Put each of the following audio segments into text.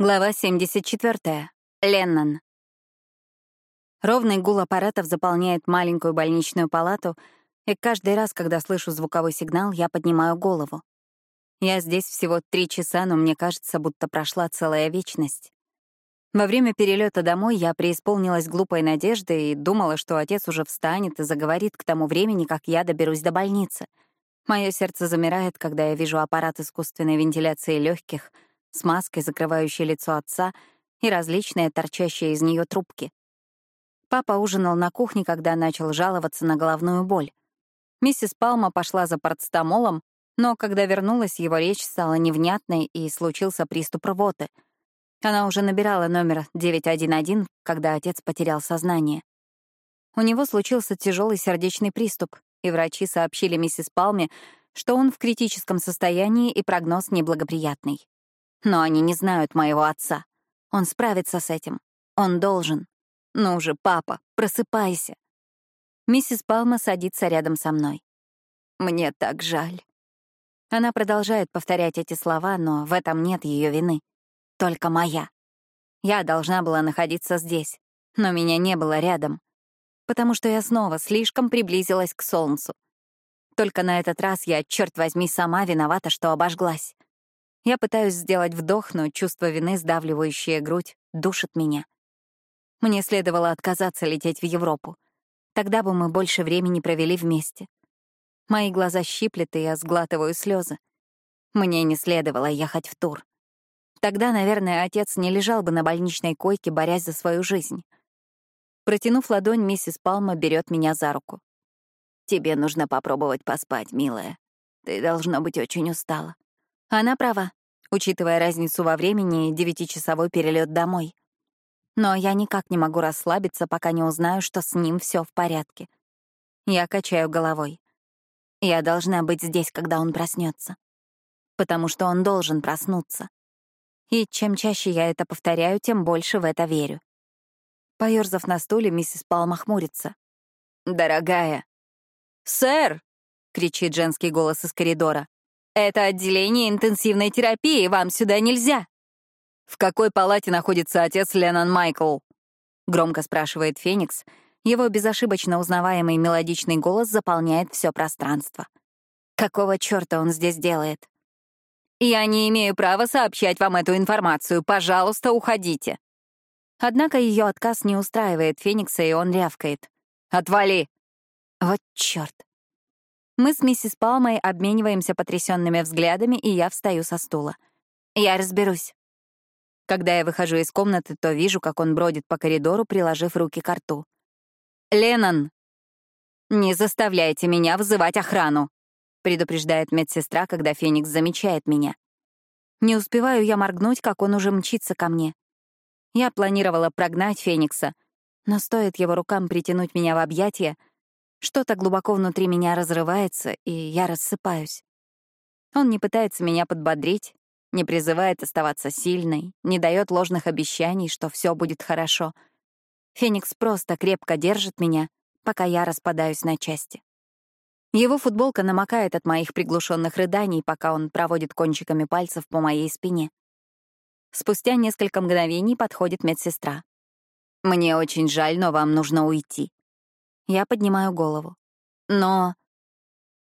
Глава 74. Леннон. Ровный гул аппаратов заполняет маленькую больничную палату, и каждый раз, когда слышу звуковой сигнал, я поднимаю голову. Я здесь всего три часа, но мне кажется, будто прошла целая вечность. Во время перелета домой я преисполнилась глупой надежды и думала, что отец уже встанет и заговорит к тому времени, как я доберусь до больницы. Мое сердце замирает, когда я вижу аппарат искусственной вентиляции легких — с маской, закрывающей лицо отца, и различные торчащие из нее трубки. Папа ужинал на кухне, когда начал жаловаться на головную боль. Миссис Палма пошла за парацетамолом, но когда вернулась, его речь стала невнятной и случился приступ рвоты. Она уже набирала номер 911, когда отец потерял сознание. У него случился тяжелый сердечный приступ, и врачи сообщили миссис Палме, что он в критическом состоянии и прогноз неблагоприятный. Но они не знают моего отца. Он справится с этим. Он должен. Ну же, папа, просыпайся. Миссис Палма садится рядом со мной. Мне так жаль. Она продолжает повторять эти слова, но в этом нет ее вины. Только моя. Я должна была находиться здесь, но меня не было рядом, потому что я снова слишком приблизилась к солнцу. Только на этот раз я, черт возьми, сама виновата, что обожглась. Я пытаюсь сделать вдох, но чувство вины, сдавливающее грудь, душит меня. Мне следовало отказаться лететь в Европу. Тогда бы мы больше времени провели вместе. Мои глаза щиплет, и я сглатываю слезы. Мне не следовало ехать в тур. Тогда, наверное, отец не лежал бы на больничной койке, борясь за свою жизнь. Протянув ладонь, миссис Палма берет меня за руку. «Тебе нужно попробовать поспать, милая. Ты, должно быть, очень устала». Она права учитывая разницу во времени и девятичасовой перелет домой. Но я никак не могу расслабиться, пока не узнаю, что с ним все в порядке. Я качаю головой. Я должна быть здесь, когда он проснется, Потому что он должен проснуться. И чем чаще я это повторяю, тем больше в это верю. Поёрзав на стуле, миссис Палма хмурится. «Дорогая!» «Сэр!» — кричит женский голос из коридора. Это отделение интенсивной терапии, вам сюда нельзя. В какой палате находится отец Леннон Майкл? Громко спрашивает Феникс. Его безошибочно узнаваемый мелодичный голос заполняет все пространство. Какого черта он здесь делает? Я не имею права сообщать вам эту информацию. Пожалуйста, уходите. Однако ее отказ не устраивает Феникса, и он рявкает. «Отвали!» Вот черт. Мы с миссис Палмой обмениваемся потрясенными взглядами, и я встаю со стула. Я разберусь. Когда я выхожу из комнаты, то вижу, как он бродит по коридору, приложив руки к рту. «Леннон!» «Не заставляйте меня вызывать охрану!» — предупреждает медсестра, когда Феникс замечает меня. Не успеваю я моргнуть, как он уже мчится ко мне. Я планировала прогнать Феникса, но стоит его рукам притянуть меня в объятия, что-то глубоко внутри меня разрывается, и я рассыпаюсь. Он не пытается меня подбодрить, не призывает оставаться сильной, не дает ложных обещаний, что все будет хорошо. Феникс просто крепко держит меня, пока я распадаюсь на части. Его футболка намокает от моих приглушенных рыданий, пока он проводит кончиками пальцев по моей спине. Спустя несколько мгновений подходит медсестра. «Мне очень жаль, но вам нужно уйти», я поднимаю голову. Но...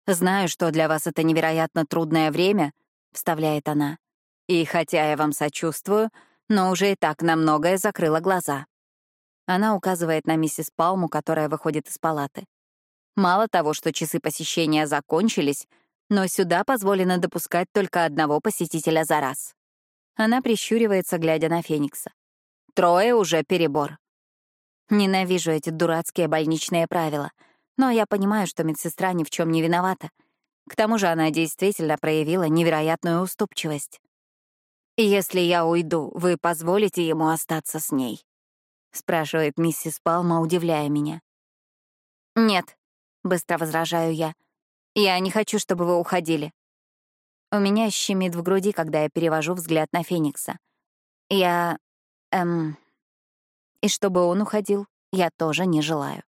«Знаю, что для вас это невероятно трудное время», — вставляет она. «И хотя я вам сочувствую, но уже и так на многое закрыла глаза». Она указывает на миссис Палму, которая выходит из палаты. Мало того, что часы посещения закончились, но сюда позволено допускать только одного посетителя за раз. Она прищуривается, глядя на Феникса. Трое уже перебор. Ненавижу эти дурацкие больничные правила. Но я понимаю, что медсестра ни в чем не виновата. К тому же она действительно проявила невероятную уступчивость. «Если я уйду, вы позволите ему остаться с ней?» — спрашивает миссис Палма, удивляя меня. «Нет», — быстро возражаю я. «Я не хочу, чтобы вы уходили». У меня щемит в груди, когда я перевожу взгляд на Феникса. Я... эм... И чтобы он уходил, я тоже не желаю.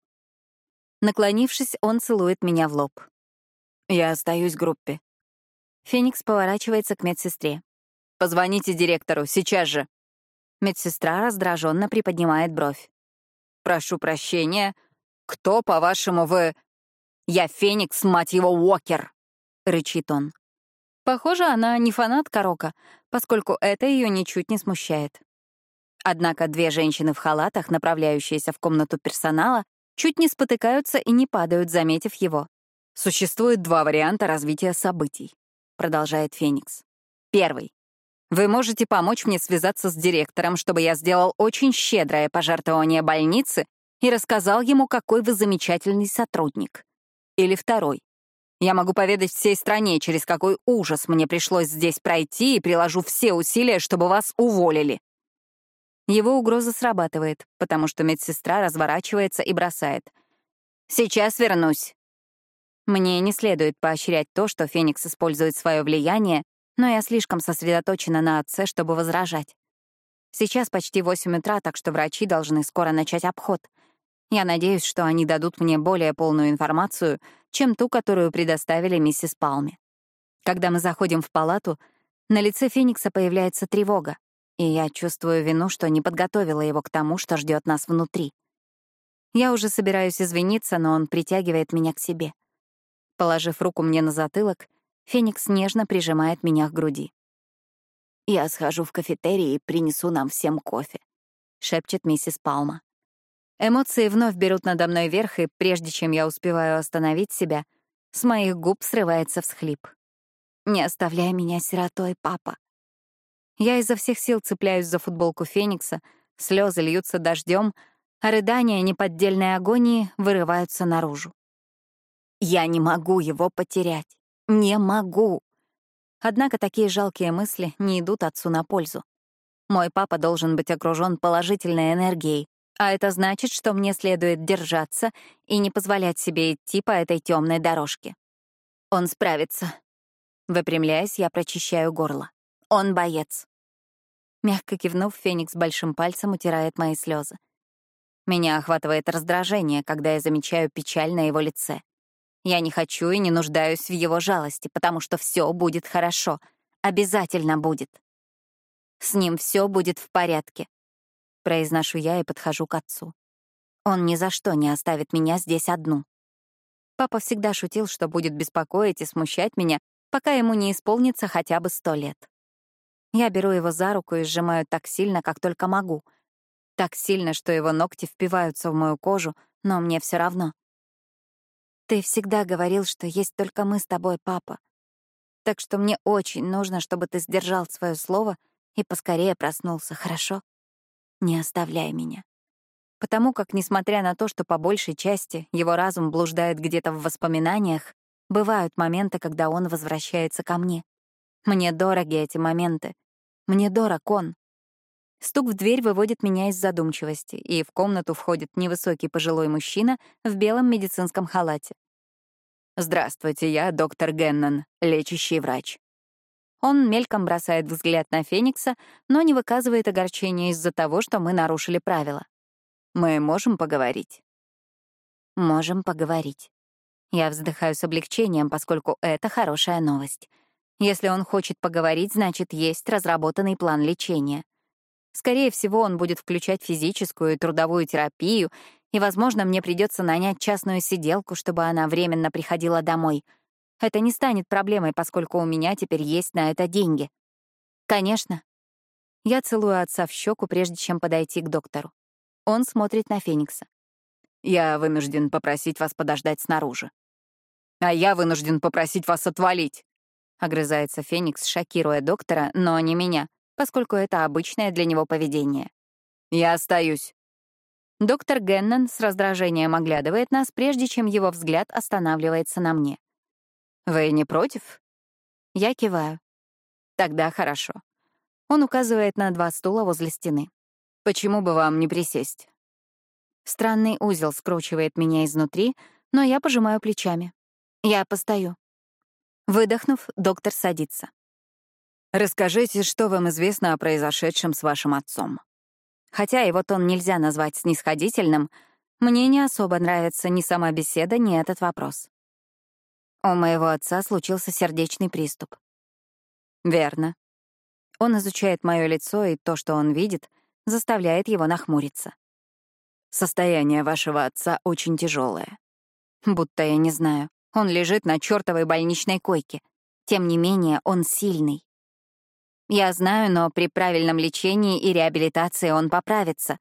Наклонившись, он целует меня в лоб. Я остаюсь в группе. Феникс поворачивается к медсестре. «Позвоните директору, сейчас же!» Медсестра раздраженно приподнимает бровь. «Прошу прощения. Кто, по-вашему, вы...» «Я Феникс, мать его, Уокер!» — рычит он. Похоже, она не фанат Карока, поскольку это ее ничуть не смущает. Однако две женщины в халатах, направляющиеся в комнату персонала, чуть не спотыкаются и не падают, заметив его. «Существует два варианта развития событий», — продолжает Феникс. Первый. Вы можете помочь мне связаться с директором, чтобы я сделал очень щедрое пожертвование больницы и рассказал ему, какой вы замечательный сотрудник. Или второй. Я могу поведать всей стране, через какой ужас мне пришлось здесь пройти, и приложу все усилия, чтобы вас уволили. Его угроза срабатывает, потому что медсестра разворачивается и бросает. «Сейчас вернусь». Мне не следует поощрять то, что Феникс использует свое влияние, но я слишком сосредоточена на отце, чтобы возражать. Сейчас почти 8 утра, так что врачи должны скоро начать обход — я надеюсь, что они дадут мне более полную информацию, чем ту, которую предоставили миссис Палме. Когда мы заходим в палату, на лице Феникса появляется тревога, и я чувствую вину, что не подготовила его к тому, что ждет нас внутри. Я уже собираюсь извиниться, но он притягивает меня к себе. Положив руку мне на затылок, Феникс нежно прижимает меня к груди. «Я схожу в кафетерий и принесу нам всем кофе», — шепчет миссис Палма. Эмоции вновь берут надо мной верх, и прежде чем я успеваю остановить себя, с моих губ срывается всхлип. «Не оставляй меня сиротой, папа». Я изо всех сил цепляюсь за футболку Феникса, слезы льются дождем, а рыдания неподдельной агонии вырываются наружу. Я не могу его потерять. Не могу. Однако такие жалкие мысли не идут отцу на пользу. Мой папа должен быть окружен положительной энергией, а это значит, что мне следует держаться и не позволять себе идти по этой темной дорожке. Он справится. Выпрямляясь, я прочищаю горло. Он боец. Мягко кивнув, Феникс большим пальцем утирает мои слезы. Меня охватывает раздражение, когда я замечаю печаль на его лице. Я не хочу и не нуждаюсь в его жалости, потому что все будет хорошо. Обязательно будет. С ним все будет в порядке. Произношу я и подхожу к отцу. Он ни за что не оставит меня здесь одну. Папа всегда шутил, что будет беспокоить и смущать меня, пока ему не исполнится хотя бы сто лет. Я беру его за руку и сжимаю так сильно, как только могу. Так сильно, что его ногти впиваются в мою кожу, но мне все равно. Ты всегда говорил, что есть только мы с тобой, папа. Так что мне очень нужно, чтобы ты сдержал свое слово и поскорее проснулся, хорошо? не оставляй меня. Потому как, несмотря на то, что по большей части его разум блуждает где-то в воспоминаниях, бывают моменты, когда он возвращается ко мне. Мне дороги эти моменты. Мне дорог он. Стук в дверь выводит меня из задумчивости, и в комнату входит невысокий пожилой мужчина в белом медицинском халате. «Здравствуйте, я доктор Геннон, лечащий врач». Он мельком бросает взгляд на Феникса, но не выказывает огорчения из-за того, что мы нарушили правила. «Мы можем поговорить?» «Можем поговорить». Я вздыхаю с облегчением, поскольку это хорошая новость. Если он хочет поговорить, значит, есть разработанный план лечения. Скорее всего, он будет включать физическую и трудовую терапию, и, возможно, мне придется нанять частную сиделку, чтобы она временно приходила домой — это не станет проблемой, поскольку у меня теперь есть на это деньги. Конечно. Я целую отца в щеку, прежде чем подойти к доктору. Он смотрит на Феникса. Я вынужден попросить вас подождать снаружи. А я вынужден попросить вас отвалить. Огрызается Феникс, шокируя доктора, но не меня, поскольку это обычное для него поведение. Я остаюсь. Доктор Геннон с раздражением оглядывает нас, прежде чем его взгляд останавливается на мне. Вы не против? Я киваю. Тогда хорошо. Он указывает на два стула возле стены. Почему бы вам не присесть? Странный узел скручивает меня изнутри, но я пожимаю плечами. Я постою. Выдохнув, доктор садится. Расскажите, что вам известно о произошедшем с вашим отцом. Хотя его тон нельзя назвать снисходительным, мне не особо нравится ни сама беседа, ни этот вопрос. У моего отца случился сердечный приступ. Верно. Он изучает мое лицо, и то, что он видит, заставляет его нахмуриться. Состояние вашего отца очень тяжелое. Будто я не знаю. Он лежит на чертовой больничной койке. Тем не менее, он сильный. Я знаю, но при правильном лечении и реабилитации он поправится.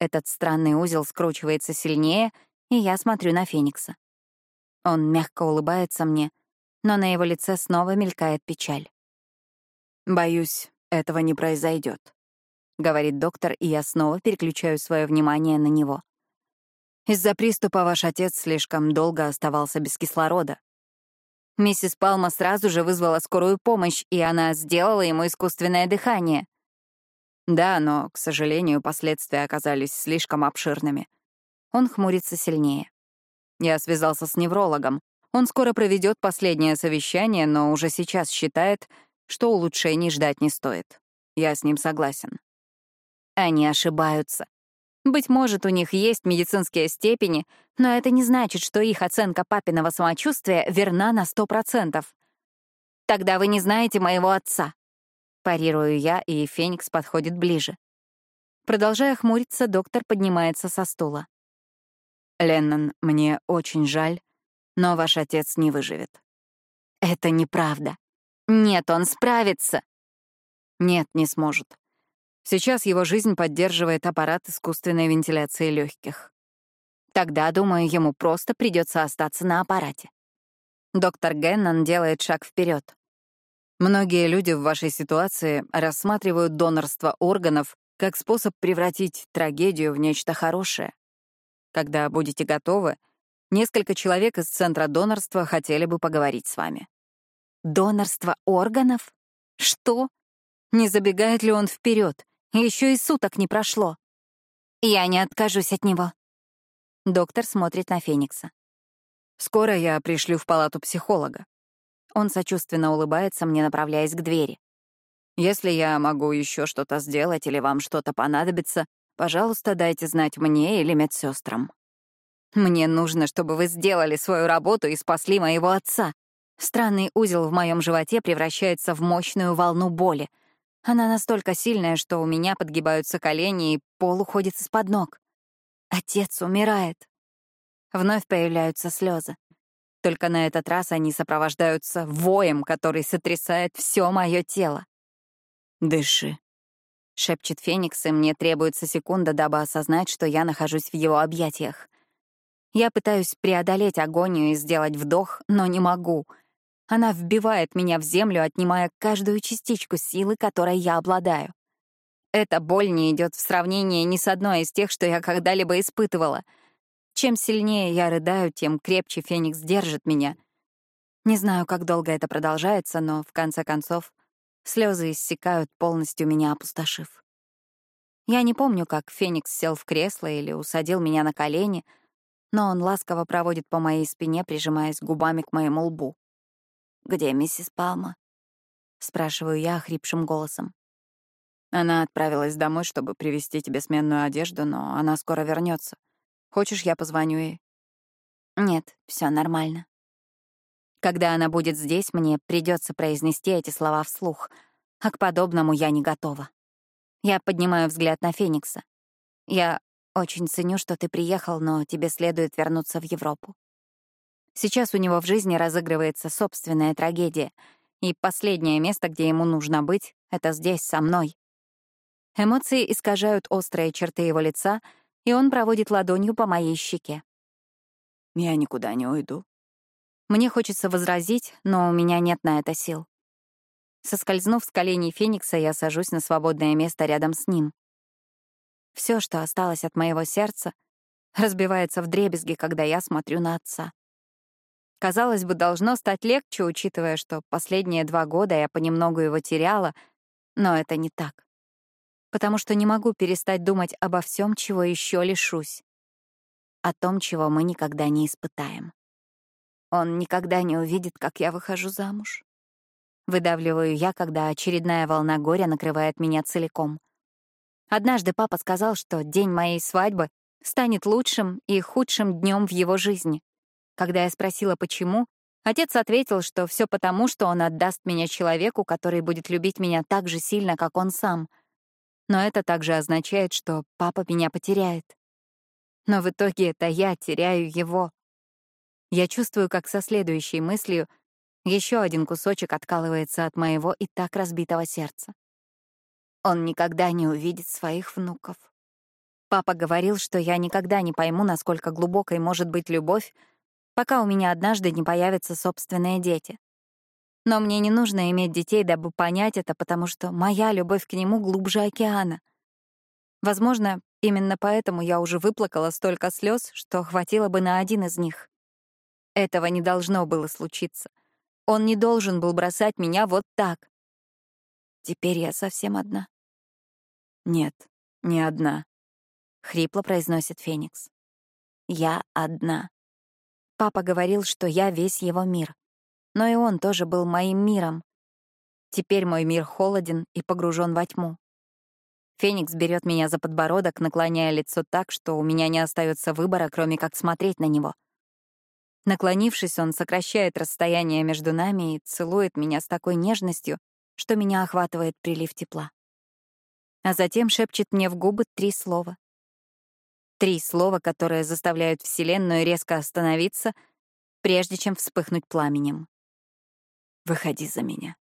Этот странный узел скручивается сильнее, и я смотрю на Феникса. Он мягко улыбается мне, но на его лице снова мелькает печаль. «Боюсь, этого не произойдет, говорит доктор, и я снова переключаю свое внимание на него. Из-за приступа ваш отец слишком долго оставался без кислорода. Миссис Палма сразу же вызвала скорую помощь, и она сделала ему искусственное дыхание. Да, но, к сожалению, последствия оказались слишком обширными. Он хмурится сильнее. Я связался с неврологом. Он скоро проведет последнее совещание, но уже сейчас считает, что улучшений ждать не стоит. Я с ним согласен. Они ошибаются. Быть может, у них есть медицинские степени, но это не значит, что их оценка папиного самочувствия верна на сто процентов. Тогда вы не знаете моего отца. Парирую я, и Феникс подходит ближе. Продолжая хмуриться, доктор поднимается со стула. «Леннон, мне очень жаль, но ваш отец не выживет». «Это неправда. Нет, он справится. Нет, не сможет. Сейчас его жизнь поддерживает аппарат искусственной вентиляции легких. Тогда, думаю, ему просто придется остаться на аппарате. Доктор Геннон делает шаг вперед. Многие люди в вашей ситуации рассматривают донорство органов как способ превратить трагедию в нечто хорошее. Когда будете готовы, несколько человек из Центра донорства хотели бы поговорить с вами. Донорство органов? Что? Не забегает ли он вперед? Еще и суток не прошло. Я не откажусь от него. Доктор смотрит на Феникса. Скоро я пришлю в палату психолога. Он сочувственно улыбается мне, направляясь к двери. Если я могу еще что-то сделать или вам что-то понадобится, пожалуйста, дайте знать мне или медсестрам. Мне нужно, чтобы вы сделали свою работу и спасли моего отца. Странный узел в моем животе превращается в мощную волну боли. Она настолько сильная, что у меня подгибаются колени, и пол уходит из-под ног. Отец умирает. Вновь появляются слезы. Только на этот раз они сопровождаются воем, который сотрясает все мое тело. «Дыши», — шепчет Феникс, и мне требуется секунда, дабы осознать, что я нахожусь в его объятиях. Я пытаюсь преодолеть агонию и сделать вдох, но не могу — она вбивает меня в землю, отнимая каждую частичку силы, которой я обладаю. Эта боль не идет в сравнение ни с одной из тех, что я когда-либо испытывала. Чем сильнее я рыдаю, тем крепче Феникс держит меня. Не знаю, как долго это продолжается, но, в конце концов, слезы иссякают, полностью меня опустошив. Я не помню, как Феникс сел в кресло или усадил меня на колени, но он ласково проводит по моей спине, прижимаясь губами к моему лбу. «Где миссис Палма?» — спрашиваю я охрипшим голосом. Она отправилась домой, чтобы привезти тебе сменную одежду, но она скоро вернется. Хочешь, я позвоню ей? Нет, все нормально. Когда она будет здесь, мне придется произнести эти слова вслух, а к подобному я не готова. Я поднимаю взгляд на Феникса. Я очень ценю, что ты приехал, но тебе следует вернуться в Европу. Сейчас у него в жизни разыгрывается собственная трагедия, и последнее место, где ему нужно быть, — это здесь, со мной. Эмоции искажают острые черты его лица, и он проводит ладонью по моей щеке. «Я никуда не уйду». Мне хочется возразить, но у меня нет на это сил. Соскользнув с коленей Феникса, я сажусь на свободное место рядом с ним. Все, что осталось от моего сердца, разбивается в дребезги, когда я смотрю на отца. Казалось бы, должно стать легче, учитывая, что последние два года я понемногу его теряла, но это не так. Потому что не могу перестать думать обо всем, чего еще лишусь. О том, чего мы никогда не испытаем. Он никогда не увидит, как я выхожу замуж. Выдавливаю я, когда очередная волна горя накрывает меня целиком. Однажды папа сказал, что день моей свадьбы станет лучшим и худшим днем в его жизни. Когда я спросила, почему, отец ответил, что все потому, что он отдаст меня человеку, который будет любить меня так же сильно, как он сам. Но это также означает, что папа меня потеряет. Но в итоге это я теряю его. Я чувствую, как со следующей мыслью еще один кусочек откалывается от моего и так разбитого сердца. Он никогда не увидит своих внуков. Папа говорил, что я никогда не пойму, насколько глубокой может быть любовь, пока у меня однажды не появятся собственные дети. Но мне не нужно иметь детей, дабы понять это, потому что моя любовь к нему глубже океана. Возможно, именно поэтому я уже выплакала столько слез, что хватило бы на один из них. Этого не должно было случиться. Он не должен был бросать меня вот так. Теперь я совсем одна. Нет, не одна, — хрипло произносит Феникс. Я одна. Папа говорил, что я весь его мир. Но и он тоже был моим миром. Теперь мой мир холоден и погружен во тьму. Феникс берет меня за подбородок, наклоняя лицо так, что у меня не остается выбора, кроме как смотреть на него. Наклонившись, он сокращает расстояние между нами и целует меня с такой нежностью, что меня охватывает прилив тепла. А затем шепчет мне в губы три слова. Три слова, которые заставляют Вселенную резко остановиться, прежде чем вспыхнуть пламенем. «Выходи за меня».